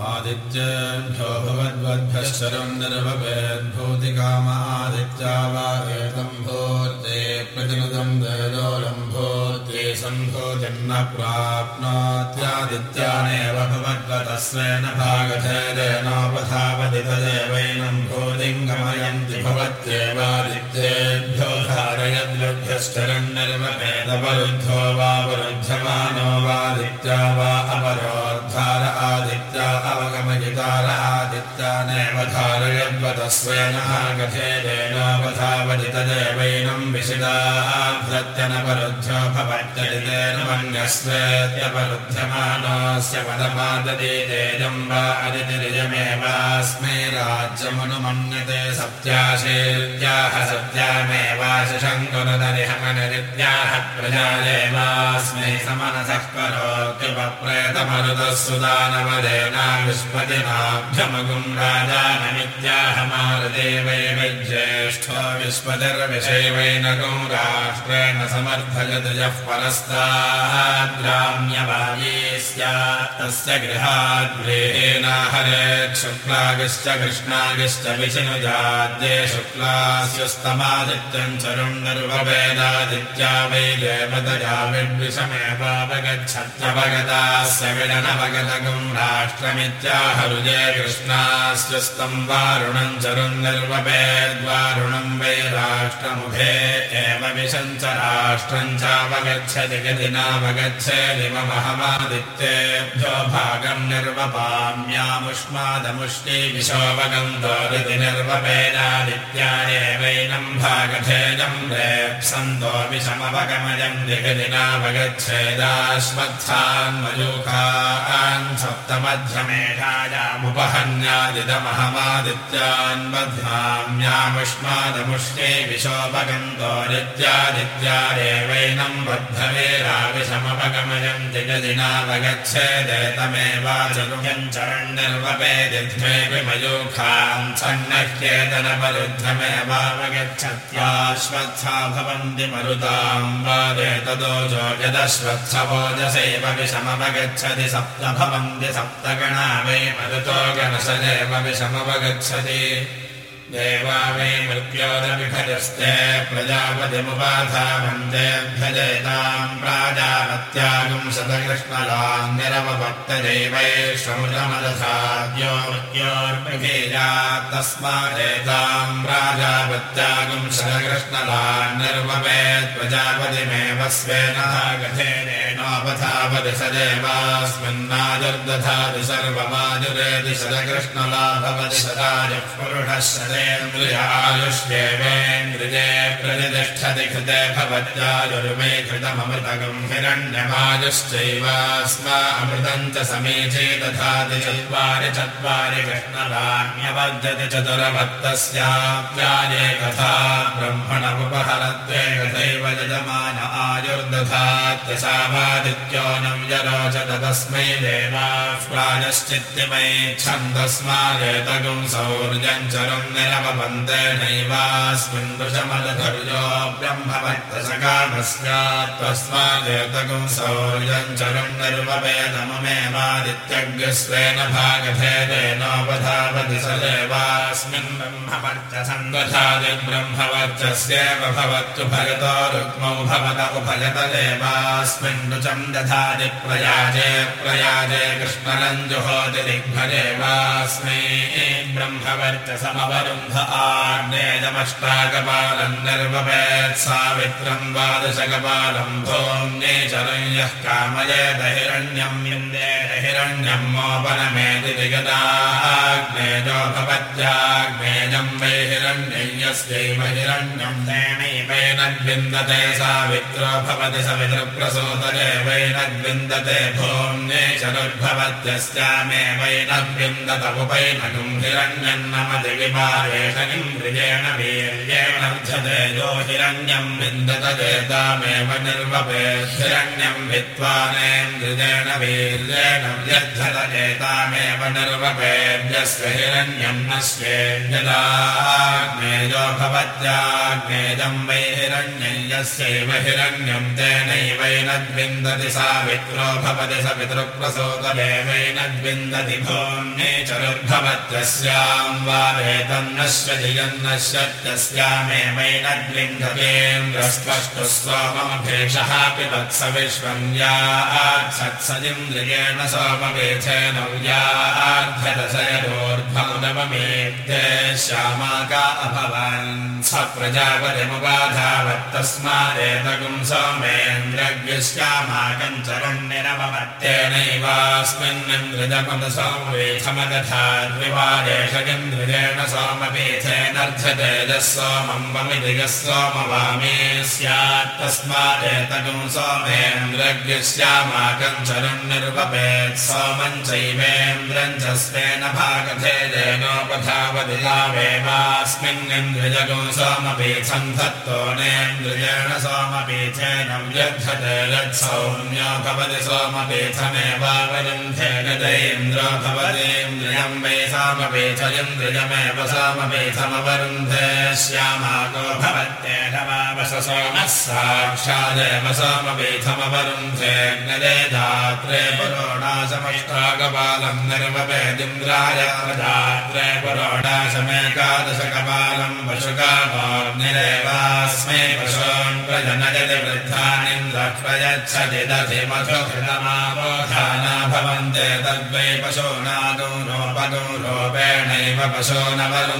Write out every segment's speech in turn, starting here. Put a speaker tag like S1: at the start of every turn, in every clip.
S1: आदित्येभ्यो एतम् भूते प्रतिनुतम् वेदोलम्भूते सम्भूतिर्न प्राप्नोत्यादित्यानेव भवद्वतस्वेन भागधेदेनोपधावति तदेवैनम् भूतिम् गमयन्ति भवत्येवादित्येभ्यो धारयद्वद्भ्यश्चरम् निर्वभेदवरुद्धो वा वरुध्यमानो वादित्या वा अपरोद्धार आदित्या अवगमयितार आदित्यानेव धारयद्वतस्वेनः गथेदेनोपधावति तदेवैनम् विशिदाभ्यत्यनवरुद्धो वा अदितिरिजमेवास्मै राज्यमनुमन्यते सत्याशेत्याह सत्यामेवाशशङ्कुरदरिहमनरित्याह प्रजादेवास्मै समनसः करोत्युपप्रेतमरुतः सुदानवदेना विस्पतिनाभ्यमगुम् राजानमित्याह मारुदेवै वैज्येष्ठो विस्पतिर्विषैवैनगुम् राष्ट्रेण यः परस्ताद्राम्यवाये स्यात् तस्य गृहाद्गृहेनाहरेत् शुक्लागिश्च कृष्णागिश्च विशिनुजाद्ये शुक्लास्युस्तमादित्यम् चरुम् निर्ववेदादित्या वै देवतया विद्विषमेवावगच्छत्यवगतास्य विडनवगतगुम् राष्ट्रमित्याहरुजे कृष्णास्युस्तम् वारुणम् चरुम् निर्ववेद्वारुणम् वै राष्ट्रमुभे एव विशम् च राष्ट्रम् चावगच्छति ममहमादित्येभ्यो भागम् निर्वपाम्यामुष्मादमुष्टि विशोभगम् दोरिति निर्वपेनादित्यादेवैनम् भागधेयम् रेप्सन्तो विषमवगमयम् दिगदिनावगच्छेदाश्वत्थान्मयूखान् सप्तमध्यमेधायामुपहन्यादिदमहमादित्यान्वध्वाम्यामुष्मादमुष्टे सन्नह्येतनपरुद्धमेवावगच्छत्याश्वत्था भवन्ति मरुताम् वादेतदोजो यदश्वत्थवोजसैव विषमवगच्छति सप्त भवन्ति सप्तगणा वै मरुतो गणसदेव विषमवगच्छति देवा वै मृत्योदविभजस्ते प्रजापतिमुपाधावन्तेऽभ्यजयताम् प्राजापत्यागुम् शतकृष्णलान्यरवभक्तजैवैश्वमुदमदधाद्यो मृत्योर्विभेजात् तस्मादेताम् प्राजापत्यागुम् शतकृष्णलान्निर्वपेत् प्रजापतिमेव स्वेनः गथेनेनोपधावति स देवास्मिन्नाजुर्दधाति सर्वमाजुरेति शतकृष्णला भवति सदायुः पुरुषः सदेन्द्रियायुष्येवेन्द्रिये प्रतिष्ठति कृते भवत्यायुर्मे कृतममृतगम् हिरण्यमायुश्चैवास्मा अमृतम् च समीचे दधाति चत्वारि चत्वारि कृष्णराण्यवद्यति चतुरभक्तस्याप्याये कथा ब्रह्मणमुपहरत्वे कथैव यजमान आयुर्दधात्यसावादित्यो नं यरोचत तस्मै देवाः प्रायश्चित्तिमयि छन्दस्मादेतगुं सौर्यम् चरुम् निरवपन्ते नैवास्मिन् दृशमलधर्यो ब्रह्मवर्तसकामस्यात् तस्मादेतगुं सौर्यम् चरुम् निर्वपेदममेवादित्यग्स्वेन भागभेदेनोपधावति स देवास्मिन् ब्रह्मवर्चसन्दधाति ब्रह्मवर्चस्येव भवतु भगतो रुक्मौ भवत उभयत देवास्मिन् ऋचम् दधाति प्रयाजे प्रयाजे कृष्णरञ्जुहोति दिग्भदेवास्मै ब्रह्मवर्चसमवरुन्ध आर्णेयमष्टाकपालम् निर्वपेत् सावित्रम् द्वादशकपालम् भोम्ने चरम् यः कामयेत हिरण्यम् इन्देन हिरण्यम् मोपनमेति दिगदाग्नेजो भवत्याग्नेजम् वै हिरण्यस्यैव हिरण्यम् तेनैवैनद्विन्दते सावित्रो भवति सवितृप्रसूतरे वैनद्विन्दते भूम्ने चरुद्भवत्यस्यामेवैनद्विन्दत उपैनगुम् हिरण्यन्नमति विपारेषनिन्द्रियेण वीर्येणर्धते यो हिरण्यम् विन्दत चेतामेव हिरण्य हिरण्यम् विद्वानेन्द्रिजेण वीर्येण एतामेव निर्वपेभ्यस्य हिरण्यम् नश्येन्द्यदाग्नेयो भवत्याग्नेयम् वै हिरण्यम् यस्यैव हिरण्यम् तेनैवैनद्विन्दति सावित्रो भवति स पितृप्रसोदमेवैनद्विन्दति भोम्ये चरुर्भवत्यस्याम् वा वेदम् नश्यति यन्नश्यत्यस्यामेवैनद्विन्दतेन्द्रस्पष्टु सोममभेषः पिबत्स विश्वम् यात्सत्सदिन्द्रियेण सोमवेथेन व्याध्यदशयोर्ध्वमुदममेत्य श्यामाका अभवन् स प्रजापतिमुपाधावत्तस्मादेतकुम् सोमेन्द्रज्ञश्यामाकम् चरण्यरमवत्तेनैवास्मिन्निन्द्रिजपदसोमवेथमदधाद्विवादेशगिन्द्रिजेण सोमवेथेनर्धतेजः सोमम् वमिदिगः सोमवामे स्यात् तस्मादेतकुम् सोमेन्द्रज्ञश्यामाकम् चरण्यर्वपेत् सोमम् चैवेन्द्रम् च स्वेन भागधेजेनोपधावति यावेवास्मिन्निन्द्रिजगुम् सोमपीथम् धत्तोनेन्द्रियेण सोमपीथेन व्यर्थते यत्सौम्यो भवति सोमपीथमेवावरुन्धे गतेन्द्रो भवतीन्द्रियम् वै सोमपीथयन्द्रियमेव सोमपीथमवरुन्धे श्यामाको भवत्येषवावस सोमः साक्षादेव सोमपीथमवरुन्धे ज्ञदे धात्रे पुरोणासमष्टाकपालम् निर्वपेदिन्द्राय धात्रे पुरोणासमेकादशकपालम् पशुकामाग्निरेवास्मै पशून् प्रजनयति वृद्धानिन्द्र प्रयच्छति दधि मधुहृतमापोधाना भवन्ते तद्वै पशूनागौ रोपगौ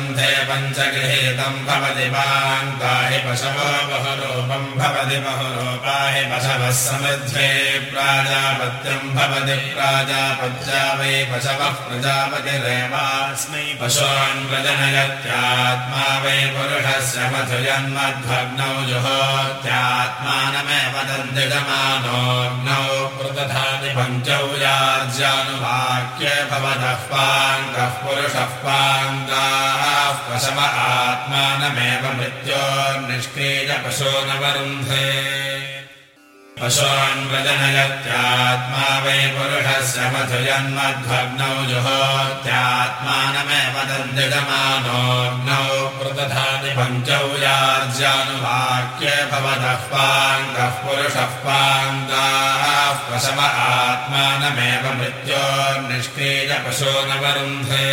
S1: पशूनवरुन्धे पञ्चगृहीतम् भवति पाङ्काहि पशवो बहुरूपम् भवति बहुरूपाहि पशवः समृद्धे प्राजापत्यम् भवति प्राजापत्या वै पशवः प्रजापतिरेवास्मै पशून् प्रजनयत्यात्मा वै पुरुषस्य मधुजन्मध्वग्नौ जुहोत्यात्मानमेव तद्दिगमानोऽग्नौ प्रदधाति पञ्चौ याज्यानुवाक्ये भवतः पाङ्गः पुरुषः पाङ्गाः पशव आत्मानमेव मृत्योर्निष्क्रीय पशूनवरुन्धे पशून् प्रजनयत्यात्मा वै पुरुषस्य मधुजन्मध्वग्नौ जुहोत्यात्मानमेव तद्दिगमानोऽग्नौ प्रदधाति पञ्चौ याज्यानुवाक्ये भवतः पाङ्गः पुरुषः पाङ्गाः पशव आत्मानमेव मृत्योर्निष्क्रीय पशूनवरुन्धे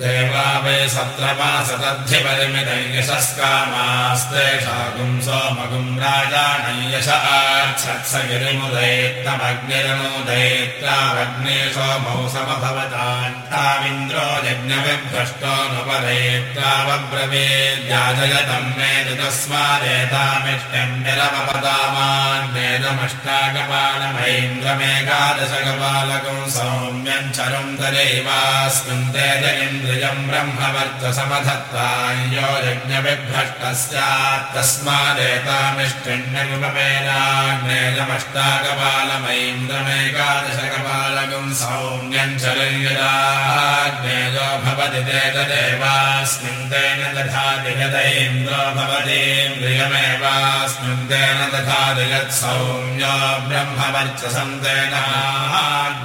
S1: देवा वै सत्रमासतद्धिपरिमितै यशस्कामास्तेषागुम् सोमगुम् राजाणयश आर्च्छत्स गिरिमुदयेत्तमग्निरमुदयेत्रावग्ने सोमौ समभवतान्तामिन्द्रो यज्ञविभ्रष्टोऽनुपदयेत्रावब्रवीद्याजयतम् मेदि तस्मादेतामिष्टम् निरमपदामान्येदमष्टाकपालमैन्द्रमेकादशकपालकम् सौम्यम् चरुम् तदैवास्मिन् तेज इन्द्रियम् ब्रह्मवर्चसमधत्तायो यज्ञविभ्रष्ट स्यात् तस्मादेतामिष्टिन्नमुपमेनाग्नेयमष्टाकपालमैन्द्रमेकादशकपालकम् सौम्यम् चरञ्जदाग्नेयो भवति ते तदेवास्मिन् तेन दधाति यदैन्द्रो भवतीन्द्रियमेवास्मिन् तेन दधाति यत्सौम्यो ब्रह्मवर्चसम् तेन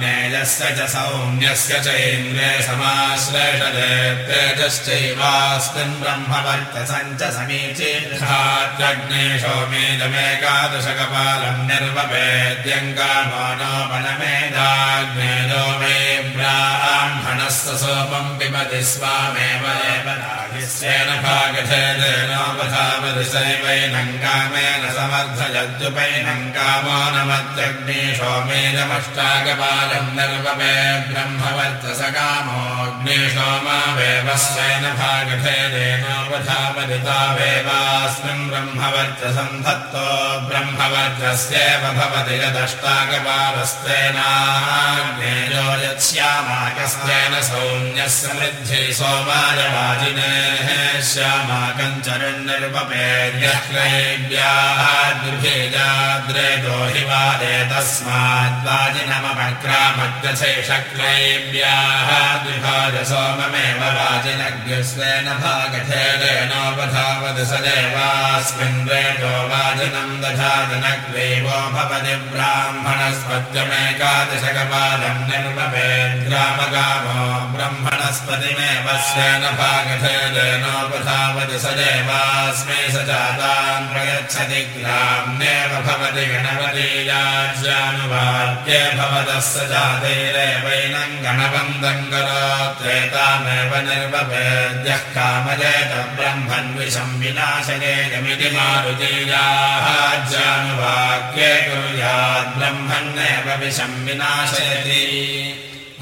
S1: ज्ञेयस्य च सौम्यस्य च इन्द्रे तेजश्चैवास्मिन् ब्रह्मवर्चसम् च समीचीर्घात्यग्ने सोमेदमेकादशकपालम् निर्वपेद्यङ्कामानोपनमेदाग्नेयो मे ब्राह्मणस्य सोमम् पिबति स्वामेव नागिस्येन भागधेदेनोपधावदिशैवैनम् कामेन समर्थयद्युपैनम् कामो नमत्यग्ने सोमेदमष्टाकपालम् निर्वपे ब्रह्मवर्चसकामोऽग्ने सोमावेवस्येन भागधेदेनोपधावदितावेवास्मिन् ब्रह्मवर्चसम् धत्तो ब्रह्मवर्चस्येव भवति यदष्टाकपालस्तेनाग्नेयो यत्स्यामाकस्तेन सौम्यस्य वृद्धि सोमाय वाजिनेः श्यामाकम् चरन्निर्वपेद्यह्रैव्याः द्विभेजाद्रे दोहि वादे तस्माद्वाजिनमग्रामग्रशैषक्लैव्याः द्विभाज सोममेव वाजिनग्स्वेन भागधेनोपधावति स देवास्मिन् वेदो वाजिनम् दधादनग्रेवो भवति ब्राह्मणस्पत्यमेकादशकपालम् निर्मवेद्ग्रामगामो ब्रह्मणस्पतिमेव स्वेन भागधेनोपधावति स देवास्मै स जातान् प्रयच्छति ग्राम्येव भवति गणपतीयाज्यानुवाद्ये भवतः स जातैरेवैनम् गणवन्दम् करोत्रेतामेव निर्वपेद्यः कामजेत ब्रह्मन्विषम् विनाशयेयमिति मारुतीयाज्यानुवाक्ये कुर्यात् ब्रह्मन्नेव विषम् विनाशयति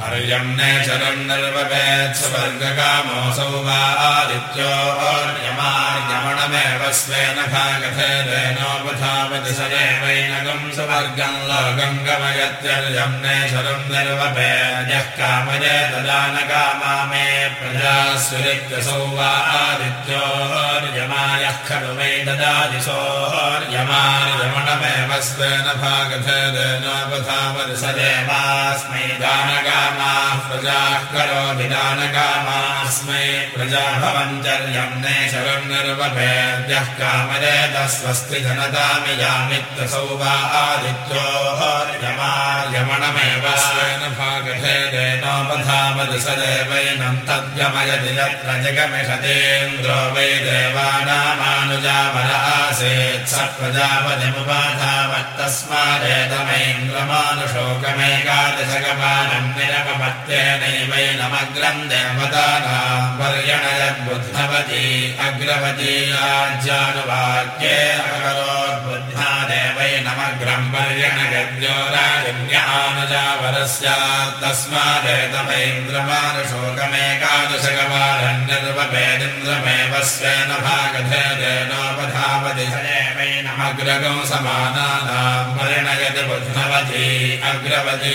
S1: हर्यम् नेचरम् निर्वपेत्सवर्गकामोऽसौ वा आदित्योर्यमार्यमणमेव स्वेन भागधेनोपधावति स एवैनगम् सुवर्गम् लोकम् गमयत्यर्यम् नेचरम् निर्वपेद्यः कामये तदानकामा मे प्रजास्वरित्यसौ वा आदित्योर्यमायः खलु वै ददादिशोर्यमार्यमणमेव स्वेन भागधेनोपधावति स देवास्मै कामाः प्रजाः करोति दानकामास्मै प्रजा भवन्तर्यम् ने शरण्यर्वभेद्यः कामरेतः स्वस्ति जनतामियामित्यसौ वा आदित्योर्यमार्यमणमेव स्वेन भागभेदेनोपधावति स देवैनम् तद्गमयति यत्र जगमिषतेन्द्रो वै स प्रजापतिमुपाधावत्तस्मादेतमैन्द्रमानुशोकमेकादशकपालम् निरपपत्येनैवैनमग्रम् देवतानाम् पर्यणयद्बुद्धवती अग्रवती राज्यानुवाक्ये अकरोद्बुद्धा देवैनमग्रगम् समानानाम् परिणयति बुद्धवती अग्रवती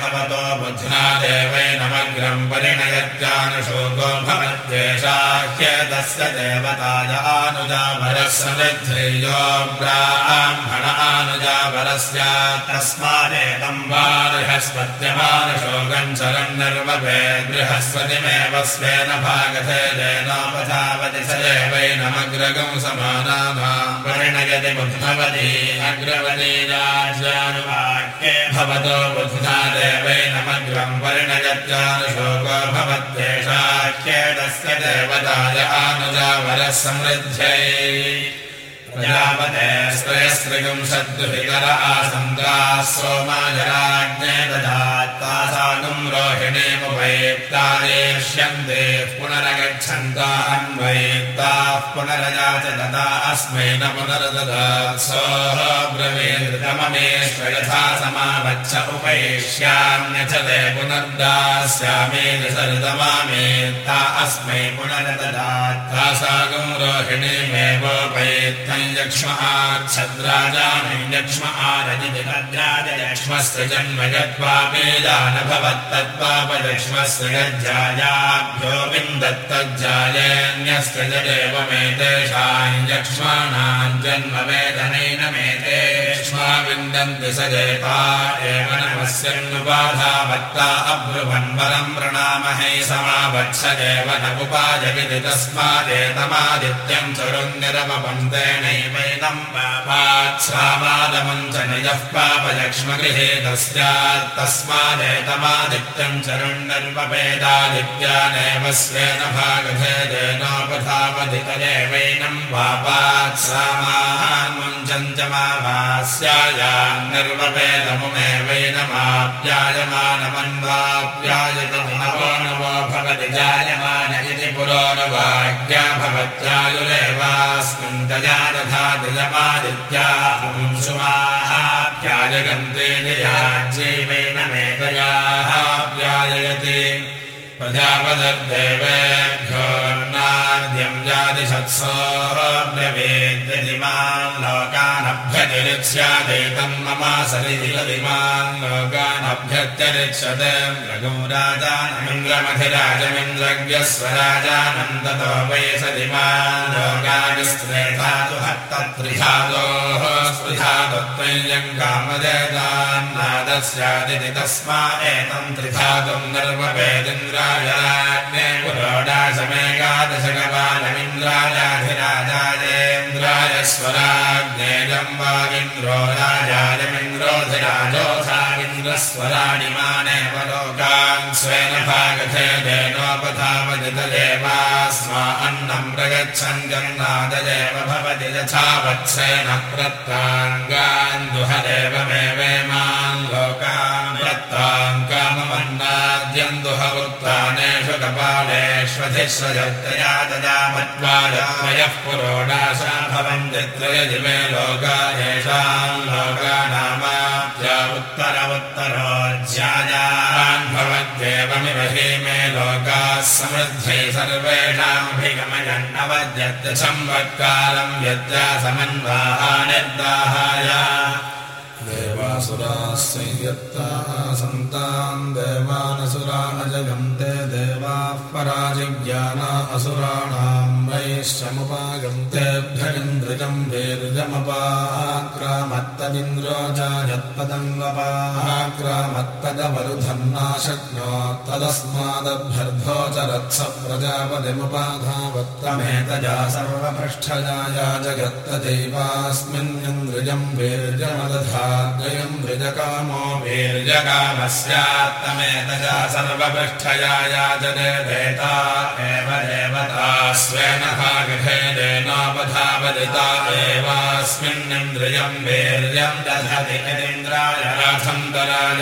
S1: भवतो बुध्ना देवैनमग्रम् परिणयत्यानुशोको भवत्येषाख्येतस्य देवताय आनुजाभरः समृद्धेयो ब्राह्मण आनुजाभरस्यात् तस्मादेतम् वा बृहस्पत्यमानुशोकम् चरम् निर्वभे बृहस्पतिमेव स्वेन भागधेदेनोपधावति स देवैनमग्रगम् समानानाम् परिणयति बुद्धवती अग्रवती राज्यानुवाक्ये भवतो बुद्धा देवैनमग्रम् परिणयत्यानुशोको भवत्येषाख्येतस्य देवताय आनुजावरः समृद्ध्यै प्रजापते स्त्रयस्त्रिगुंशद्विकर आसन्ताः सोमाजराज्ञे दधात्तासागुम् रोहिणीमुपैत्तादेष्यन्ते पुनरगच्छन्ता अन्वैत्ताः पुनरजा च ददा अस्मै न पुनर्ददात् सोः यथा समावच्छ उपैष्याम्यथ ते पुनर्दास्यामेति सरितमामेत्ता अस्मै पुनर्ददात् रोहिणीमेवोपैत्तम् आच्छद्राजानम् यक्ष्म आरजिदिभद्राजयक्ष्मस्य जन्म यत्पापेदान भवत्तत्पापयक्ष्मस्य यज्जायाभ्यो विन्दत्तज्जायन्यस्य जदेवमेतेषाम् यक्ष्माणाम् जन्म वेदनेन मेतेक्ष्मा विन्दन्ति स जयता एव नमस्यन्नुपाधावत्ता अब्रुवन्वरम् प्रणामहे समावत्स एव न उपायविति तस्मादेतमादित्यम् चरुन्निरमपन्तेनैवैनम् पापाच्छ्रामादमम् च निजः पापलक्ष्मगृहे तस्यात् तस्मादेतमादित्यम् चरुण्णर्वपेदादित्यानेव स्वेन भागभेदेनोपधावधितदेवैनम् पापाच्छ्रामान्मुञ्चम् च मावास्यायाम् निर्वपेदमुमेवैनमाप्यायमानमन्वाप्यायतमुनवो नवो भवति जायमान इति पुरोनुवाक्या भवत्यायुरेवास्मिन् तया दधाति यमादित्यापुंसुमाहाप्यायगन्ते जयाज्यैवैनमेतयाः प्याययति प्रजापदर्देवेभ्योर्नाद्यम् जातिषत्सोऽब्रवेद्यदिमान् लोकानभ्यत्यरिच्यत रघुं राजानमिन्द्रमधिराजमिन्द्रज्ञस्वराजानन्दतो वै सदिमान् लोकानिस्त्रेधातु हत्तत्रिधातोः तत्त्वयम् कामजयतान्नादस्यादिति तस्मा एतम् त्रिधातुम् निर्वपेदिन्द्रायाज्ञे पुरोडाशमेकादशकपालमिन्द्रायाधिराजायेन्द्राय स्वराज्ञेयम् वागिन्द्रो राजायमिन्द्रोधिराजोऽथागिन्द्रस्वराणि मानेव लोकान् स्वेन भागधेदेनोपधावदितदेवास्मा अन्नम् प्रगच्छन् जन्नाददेव भवति यथा वत्सेन प्रत्ताङ्गान् दुहदेवमेवेमान् कपालेष्वधिस्वजत्तया ददामत्वादत्रयः पुरोडाशा भवन्ति त्रयजिमे लोका येषाम् लोकानामाप्या उत्तरवुत्तरोज्यायान् भवत्येवमिव हि मे लोकाः समृद्ध्यै सर्वेषामभिगमयन्नवद्यत् संवत्कालम् यद्यासमन्वाः निर्दाहाय
S2: देवासुराः संयत्ताः सन्तान् देवानसुरानजगन्ते देवाः पराजिज्ञाना असुराणाम् वैश्यमुपागन्तेभ्यगिन्द्रिजम् शक्नोत्तदस्मादभ्यर्थो च रत्स प्रजापतिमुपाधावत्तमेतजा सर्वपृष्ठजाया जगत्तदैवास्मिन्निन्द्रिजम् वीर्यमदधाद्वयम् वृजकामो
S1: वीर्यकामस्यात्तमेतजा सर्वपृष्ठयाया जनेता एव देवता स्वेन नावधावदिता एवास्मिन्निन्द्रियम् वीर्यम् दधति यदिन्द्राय राथम् दराय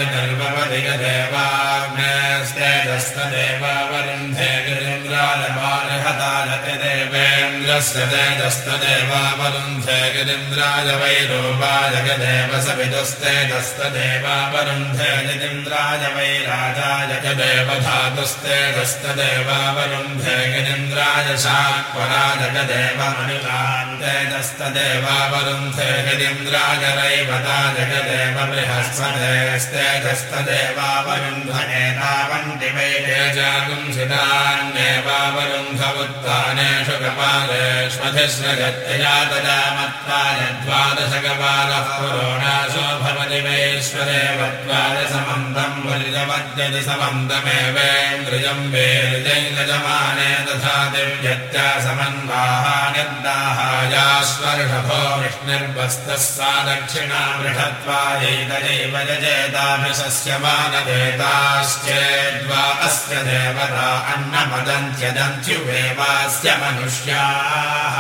S1: देवेन्द्रस्य तेजस्तदेवावरुन्धे गिरीन्द्राय वैरूपाय गदेव सविदुस्तेजस्तदेवावरुन्धे गिरीन्द्राय वैराजाय गदेव धातुस्तेजस्तदेवावरुन्धे गिरीन्द्राय शाक्वराय गदेव मनुकान्तेजस्तदेवावरुन्धे गिरीन्द्राय रैवताय गदेव बृहस्पतेस्तेजस्तदेवावरुन्धनेतावन्ति वै तेजागुंसितान्येवावरुन्ध उत्तानेषु मत्वाय द्वादशकपालः पुरोणासो द्वादशमन्तम् वलिजमद्यति समन्तमेवेन्द्रियम् वेरिजैलजमाने तथा दिव्यत्या समन्वाः निर्दाहायास्वर्षभो विष्णुर्वस्तः सा दक्षिणा बृहत्वायैतयैव जजेताभिषस्यमानदेताश्चेद्वा अस्य देवता अन्नमदन्त्यदन्त्युवेवास्य मनुष्याः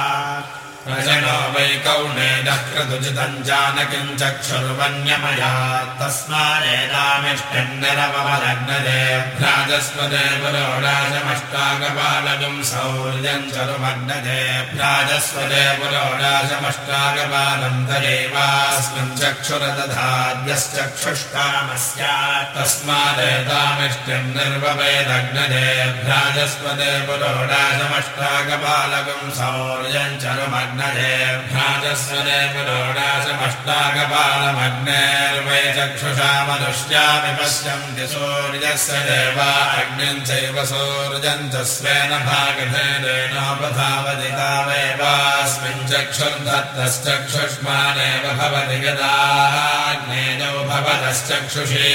S1: प्रजनो वै कौणेदः क्रतुजितम् जानकिम् चक्षुर्वन्यमया। तस्मादेतामिष्टिम् निरवमलग्नदे भ्राजस्वदे पुरोडाशमष्टाकपालकम् सौर्यम् चरुमग्नदे भ्राजस्वदे पुरोडाशमष्टाकपालम् तदेवास्मिन् चक्षुरदधाद्यश्चक्षुष्कामस्यात् तस्मादेतामिष्टिम् निर्ववेदग्नदे भ्राजस्वदे पुरोडाशमष्टाकपालकम् सौर्यम् चरुमग्न भ्राजस्वदे पुरोडाशमष्टाकपालमग्नेर्वै चक्षुषा मनुष्यामि पश्यन्ति सूर्यस्य देवा अग्निम् चैव सूर्यम् च स्वेन भागभेदेनोपधावदितावेवास्मिन् चक्षुर्दत्तश्चक्षुष्मानेव भवति गदाग्नेजौ भवतश्चक्षुषे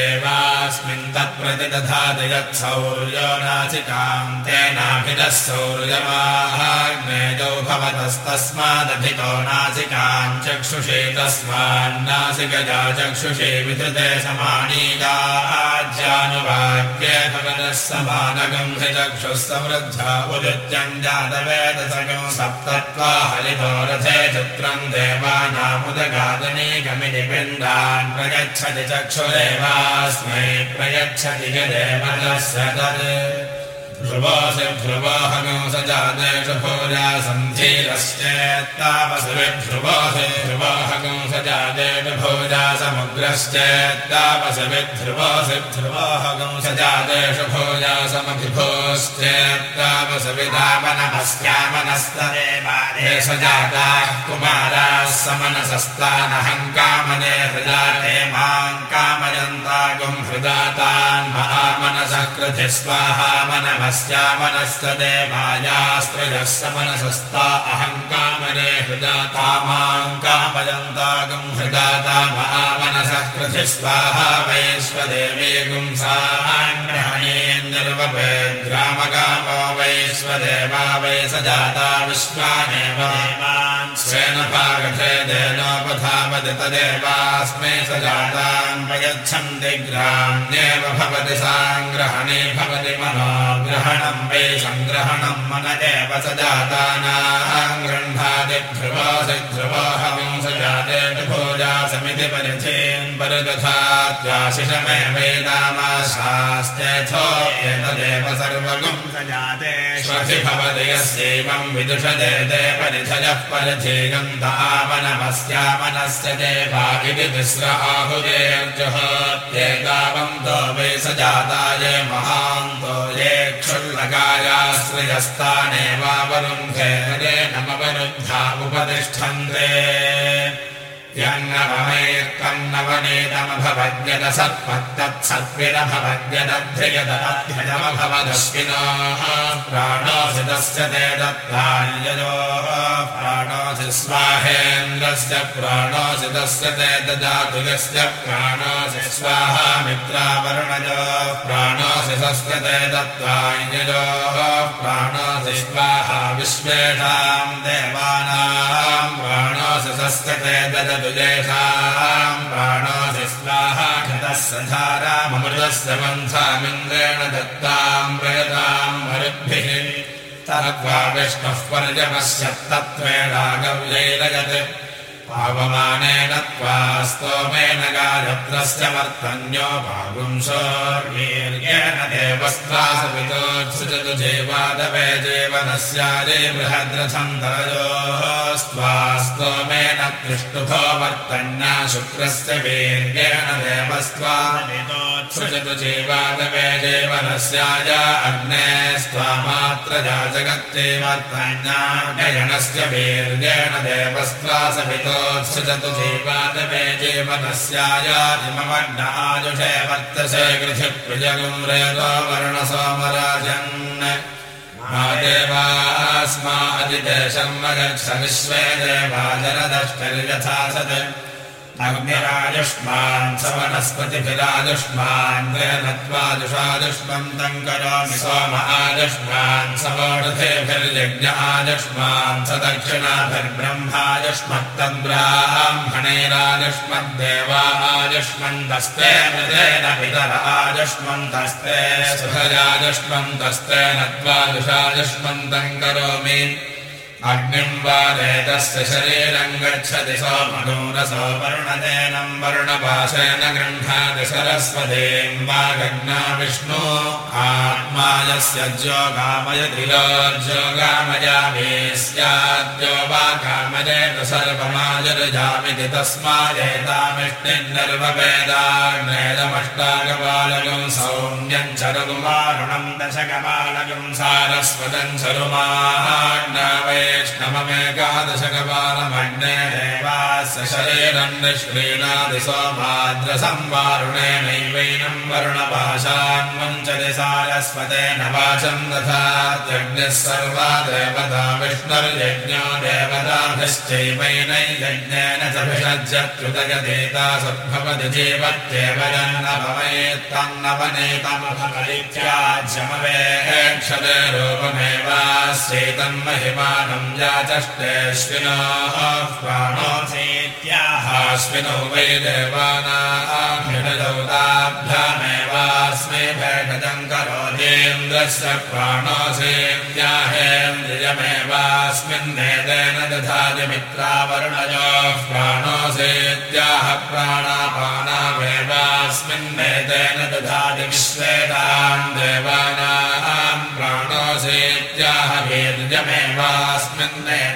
S1: एवास्मिन् तत्प्रतिदधाति यत्सौर्यो नासिकाम् तेनाभिदः सौर्यमाहाग्नेजौ भवतस्तस्मादधितो नासिकाम् चक्षुषे तस्मान्नासिकजा चक्षुषे विधृते समानीकाज्यानुवाक्ये भवनः समानगम् हि चक्षुः समृद्धा उदित्यम् जातवेदसगम् सप्तत्वा हरितो रथे चित्रम् देवानामुदगादनीकमिति पिण्डान् प्रयच्छति चक्षुरेवास्मै प्रयच्छति यदेवतस्य तत् ध्रुवोऽहगो स जातेषु भोजा सन्धीरश्चेत्तापसविध्रुवोऽसि ध्रुवोऽहगो स जातेषु भोजा समुग्रश्चेत्तापसविध्रुवोऽसि ध्रुवोऽहगो स जातेषु भोजा समभिभोश्चेत्तापसविधामनमस्यामनस्तदेवादे स जाताः कुमाराः समनसस्तानहम् कामने हृदा ते माम् कामयन्तागुम् हृदातान् महामनसः कृति स्वाहा मनमस्यामनश्च देवायास्त्रयः समनसस्ता अहम् कामने हृदा तामाम् काम महावयन्तागम् हृदाता महामनसः कृति स्वाहा वैश्वदेवी गुंसाग्रहणे निर्वपे ग्रामगामो वैश्वदेवा वै स जाता विश्वानेव स्वेन भागथे देनोपधावति तदेवास्मै स जातान् प्रयच्छन्ति ग्राम्येव भवति साङ्ग्रहणे भवति मनोग्रहणम् वै सङ्ग्रहणम् मन एव स जातानाम् गृह्णाति ध्रुवोऽसि ध्रुवोऽहं स जाते भोजा समिति परिचेन् परदधात्याशिषमेवैनामाशास्त्यथो एतदेव सर्वगुम्। स जाते श्वसि भवति यस्यैवम् विदुषते ते परिधयः परिधेयन्तामनमस्यामनस्य देवा इति तिस्र आहुदेर्जुहोत्येतावन्तो वै स जाताय महान्तो ये क्षुल्लकायाश्रयस्तानेवावरुन्धे नमवरुद्धा उपतिष्ठन्ते सत्पत्तत्सत्विरभवद्यदध्ययदध्ययमभवदस्मिनः प्राणोऽसि तस्य ते दत्तान्ययोः प्राणोऽसि स्वाहेन्द्रस्य प्राणोऽसि तस्य ते ददातु यस्य प्राणोऽसि स्वाहा मित्रावरुणयो प्राणोऽसि तस्य ते दत्तान्ययोः प्राणोऽसि स्वाहा विश्वेषाम् देवानाम् प्राणोऽसि तस्य ते ददतु येषाम् प्राणोऽसि स्वाहा घटस्य धारामृतस्य पन्थामिन्द्रेण दत्ताम् प्रयताम् मरुद्भिः तद्वा विष्णुः पर्यपश्य तत्त्वेणागव्यैरजत् पावमानेन त्वा स्तोमेन गायत्रस्य वर्तन्यो भागुंसोर्वीर्येण देवस्त्वासपितोत्सृजतु जेवादवे जीवनस्यादे बृहद्रथन्तरयोः स्त्वा स्तोमेन दृष्टुभो वर्तन्या शुक्रस्य वीर्येण देवस्त्वासृजतु जीवादवे जीवनस्याय अग्ने स्त्वामात्रजा जगत्ते वर्तन्यागयणस्य वीर्येण देवस्त्वासपितो सृजतु जीवादवे जीवनस्यायादिमवड्डायुषे वर्तसे गृधिप्रियगुम् रेतो वर्णसोमराजन् देवास्मादिदेशम् अगच्छ विश्वे देवा जलदष्टर्यथा सत् अग्निरायुष्मान् स करोमि सोम आयुष्मान् स वोढुधेभिर्यज्ञ आयुष्मान् स दक्षिणाभिर्ब्रह्मायुष्मत्तद्ब्राह्मणैरायुष्मद्देवा आयुष्मन्तस्ते मृदेन पितर आयुष्मन्तस्ते सुहरायुष्मन्तस्ते नत्वाजुषायुष्मन्तम् करोमि अग्निम् वादेतस्य शरीरम् गच्छति सोमनूरसो वरुणदेनम् वरुणपाशेन गृह्णाति सरस्वतीम् वागग्ना विष्णु आत्मा यस्य ज्योगामयतिलोर्जोगामयामि स्याद्यो वा कामयेत सर्वमाजर्जामिति तस्मादेतामिष्टिन्नर्ववेदाग्नेदमष्टाकपालकम् सौम्यम् चरुमारुणम् दशकपालकम् सारस्वतम् चरुमाण्डवे देवास्य शरीरम् निष्क्रीणादि सोमाद्रसंवारुणेनैवैनम् वरुणपाशान्वञ्चति सारस्वतेन वाचम् यज्ञः सर्वा देवता विष्णुर्यज्ञो देवताभिश्चैवैनैयज्ञेन च भिषज्यत्युदयदेता सद्भवति जीवत्येव रूपमेवास्यैतम् महिमानम् याचष्टेऽश्विनोः प्राणोऽसीत्याहाश्विनौ वै देवानाभिषजौताभ्यामेवास्मै भेषजम् करोतीन्द्रस्य प्राणोऽसेत्याहेन्द्रियमेवास्मिन्नेतेन दधाति मित्रावरुणयोः प्राणोऽसेत्याह प्राणापानामेवास्मिन्नेतेन दधाति विश्वेताम् देवानाम् प्राणोऽसेत्याह वीर्यमेवास्मिन्नेतेन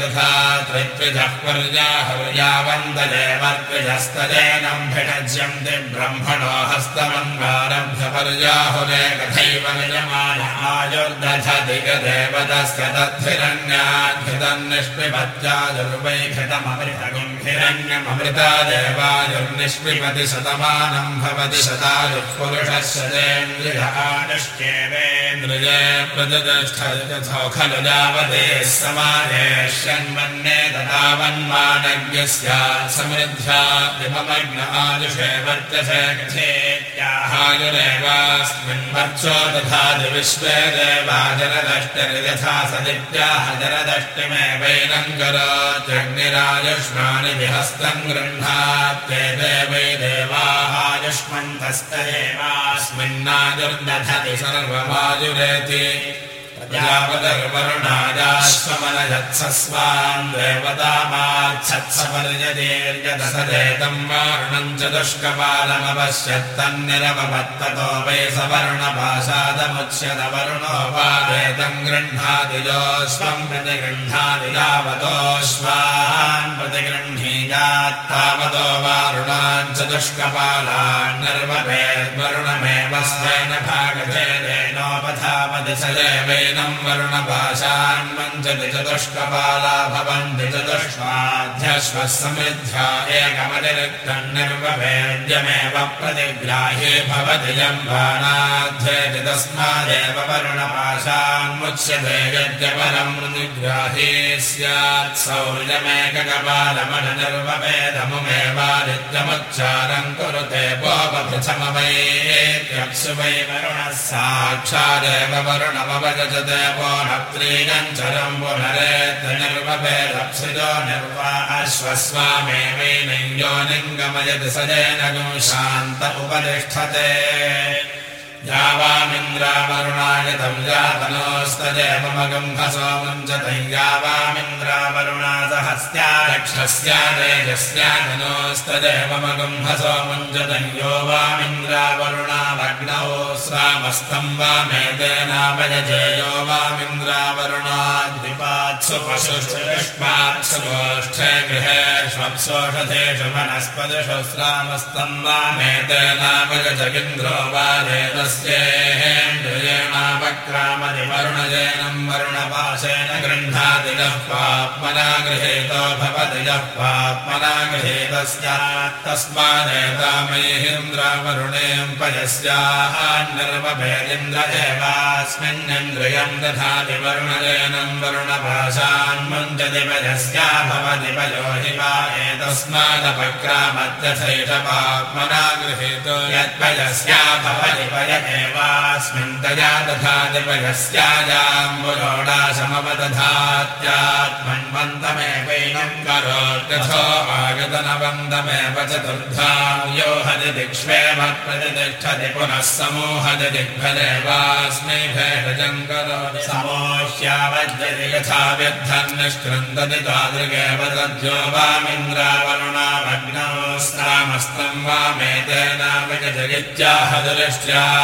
S1: त्रित्विजः पर्याहुर्यावन्तदेवर्त्विजस्तदेनम् भिषज्यन्ति ब्रह्मणो हस्तमन्वारभ्य पर्याहुरे कथैव निजमाय आयुर्दधधिगदेवतस्य तद्धिरण्याद्भितन्निष्पिपत्याजुर्वैघृतममृतगुम् हिरण्यमृता देवायुर्निष्पिपति शतमानम् भवति समादेश्यन्मन्ये तदावन्मानज्ञ स्यात् समृद्ध्या विममग्न आयुषे वर्त्यसे कथेत्याहायुरेवास्मिन् वर्चो तथा देवा करोत्यग्निरायुष्मानि विहस्तम् गृह्णात्ते देवै देवाहायुष्मन्तस्तदेवास्मिन्नायुर्दधति सर्वमायुरेति प्रजापतिर्वरुणायाश्वमनयत्सस्वान् देवतामाच्छत्सपर्यदेर्यदसदेतम् वारुणम् च दुष्कपालमपश्यत्तन्निरमपत्ततो वै सवर्णपाशादमुच्यत वरुणो वा वेदम् गृह्णाति योऽश्वम् प्रतिगृह्णाति यावतोऽश्वान् प्रतिगृह्णीयात्तावतो वारुणान् च दुष्कपालान् निर्वपेद्वरुणमेव स्वेन भागभेदेनोपधावति वरुणपाशान्मञ्चति चतुष्कपाला भवन्ति चतुष्वाध्यश्वः समृद्ध्या एकमतिरिक्तम् निर्वभेद्यमेव प्रतिग्राह्ये भवति तस्मादेव वरुणपाशान्मुच्यते यद्यपरम् मृदिग्राहे स्यात् सौर्यमेककपालमनुर्वभेदमुमेवादित्यमुच्चारम् कुरुते वोपपृथमवैत्यप्सु वै वरुणः साक्षादेव वरुणमवजते पोनप्त्रीगञ्चरम् पुनरेत्तनिर्वभेदप्सितो निर्वा अश्वस्वामेवैनं योनिङ्गमयति सजेन गुं शान्त उपतिष्ठते यावामिन्द्रावरुणायतम् जातनोस्तजेमगम् हसोमम् च तञ्जावामिन्द्रावरुणा सहस्या रक्षस्यादेजस्यातनोस्तजेमगम् हसोमम् च तञ्यो वामिन्द्रावरुणावग्नौ श्रामस्तम् वामेतेनावयजेयो वामिन्द्रावरुणाद्विपात्सु पशुष्पात्सु गोष्ठे गृहेष्वप्सोषधेषु वनस्पतिषु श्रामस्तम् वामेतेनावयजगिन्द्रो वादेतस्येन्द्रियेणापक्रामति वरुणजैनम् वरुणपाशेन गृह्णाति नः पाप्मना गृहीतो भवति यः पाप्मना तस्मादेतामयीन्द्रावरुणेम् पयस्यान्निर्वभेदिन्द्र एवास्मिन्निन्द्रियम् दधाति वरुणजैनम् वरुणपाशान्मुञ्चति पयस्या भवति पयो हि वा एतस्मादपक्रामत्यथैष पाप्मना गृहीतो यत्पयस्या भवति पय एवास्मिन् तया दधाति पयस्याजाम्बुलोडाशमवदधात्यात्मन्वन्तमेवैनम् करोत्यथो आगतनवन्तमेव चतुर्धा यो हति दिक्ष्वेव प्रतिष्ठति पुनः समूहति दिग्भदेवास्मै भेषजम् करोति। समोह्यावद्यति यथा निष्कृन्दति तादृगेव तद्यो स्रामस्तम् वामेतेनावजगित्याह दृष्ट्या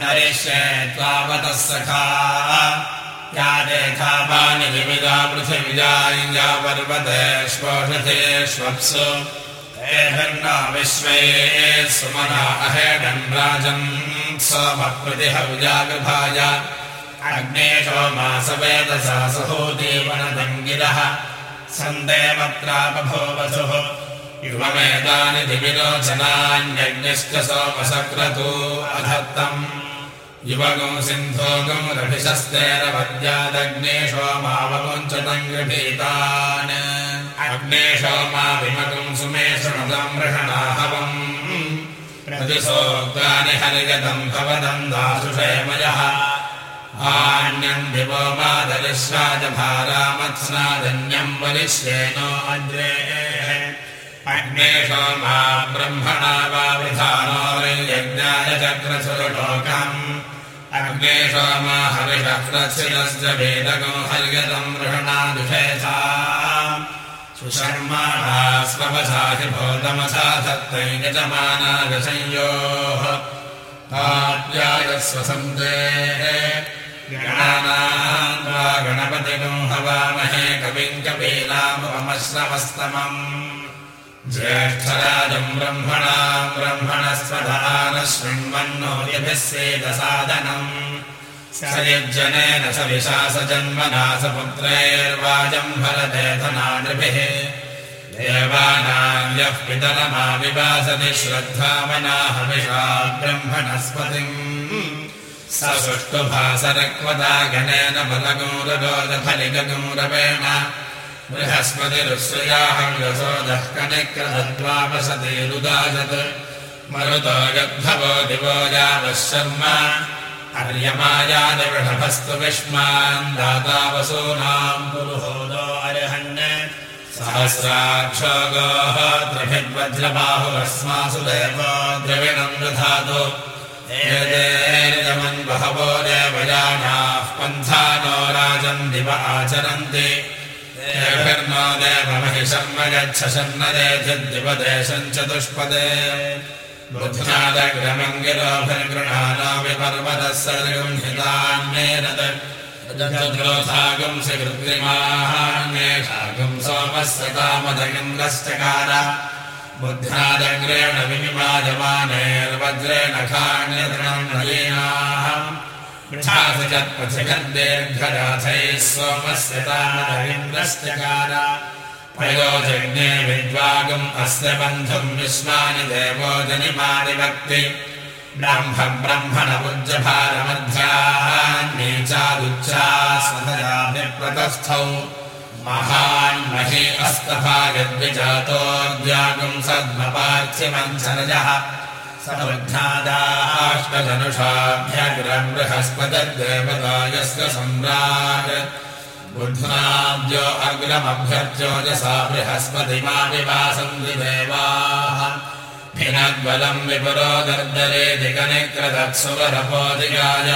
S1: नरिष्ये त्वावतः सखा। रेखापानि विविधा पृथिविजाया पर्वतेष्वोषधेष्वप्सु हेभिर्न विश्वे सुमना अहेडन् राजन् सोमप्रतिहविजागभाय अग्ने सोमासवेदसा सहोदेवनदङ्गिरः सन्देवत्रापभोवसुः युवमेतानि दिविरोचनान्यज्ञश्च सोमसक्रतो अधत्तम्। युवगम् सिन्धोगम् विमगम् सुमे शृणुतम् मृषणाहवम्। प्रतिसोक्तानि हरिगतम् भवदम् दासुषेमयः। आन्यम् दिवो मादलिश्वाजभारामत्स्नादन्यम् वलिष्येनो अग्रे अग्नेशो मा ब्रह्मणा वा विधानो यज्ञाय चक्रसुरलोकम् अग्नेशो मा हरिशक्रस्य वेदगो हर्यतम् गृहणादुषेधा सुशर्माः स्ववसाहि भोतमसा धत्तै यजमानागसंयोः आद्यायस्वसन्देः गणानाम् वा गणपतिगम् हवामहे कविम् कपीनामुपमश्रवस्तमम् ज्येष्ठराजम् ब्रह्मणाम् ब्रह्मणस्वधानः शृण्वन्नो यभिः सेदसादनम्। स यज्जनेन स विशासजन्मना स पुत्रैर्वाजम् धनानृभिः देवानाम् यः पितरमाविवासति श्रद्धामनाहविषा ब्रह्मणस्पतिम्। स सुष्ठुभासरक्वदा गणेन बलगौररोदफलिगौरवेण बृहस्पतिरुश्रयाहम् यशोदः कनिक्रदद्वापसतिरुदाजत् मरुतो यद्धवो दिवो यावः शर्म अर्यमायादिवृषभस्तु विष्मान् दाता वसूनाम् पुरुहोदो अर्हन्। सहस्राक्षो गोः त्रिभिर्वज्रबाहुरस्मासु देवो द्रविणम् दधातु। एतेर्यमन् बहवो देवयानाः पन्थानो राजन् दिव आचरन्ति देभिर्नो देवमहि शर्म गच्छ शन्नदेधिद्दिवदेशम् चतुष्पदे बुद्ध्यादग्रमङ्गिरोभिर्गृणानापि पर्वतः सर्गंहितान्येन द्रोधागम् सकृत्रिमाहान्येषागम् सोमस्य तामदगिन्द्रश्चकार बुद्ध्यादग्रेण नलीनाः पृथासजत्पथिगन्देर्घराथैः सोमस्य तामदगिन्द्रश्चकार प्रयोजज्ञे विद्वागम् अस्य बन्धुम् विश्वानि देवो जनिमानि वक्ति ब्रह्म ब्रह्मणमुज्जभारमध्यान्नीचादुच्चास्मदयाभिप्रतस्थौ महान्महि अस्तभायद्विजातोऽद्यागम् सद्मपार्थिमञ्चरजः समृद्धादाष्टधनुषाभ्यग्रम् बृहस्पतिर्देवतायस्य सम्राट्। बुध्नाद्यो अग्रमभ्यर्चोजसा बृहस्पतिमा विवासन्ति देवाः। भिनद्बलम् विपुरो दर्दरे दिगनिक्रदत्सुवरपोदिगाय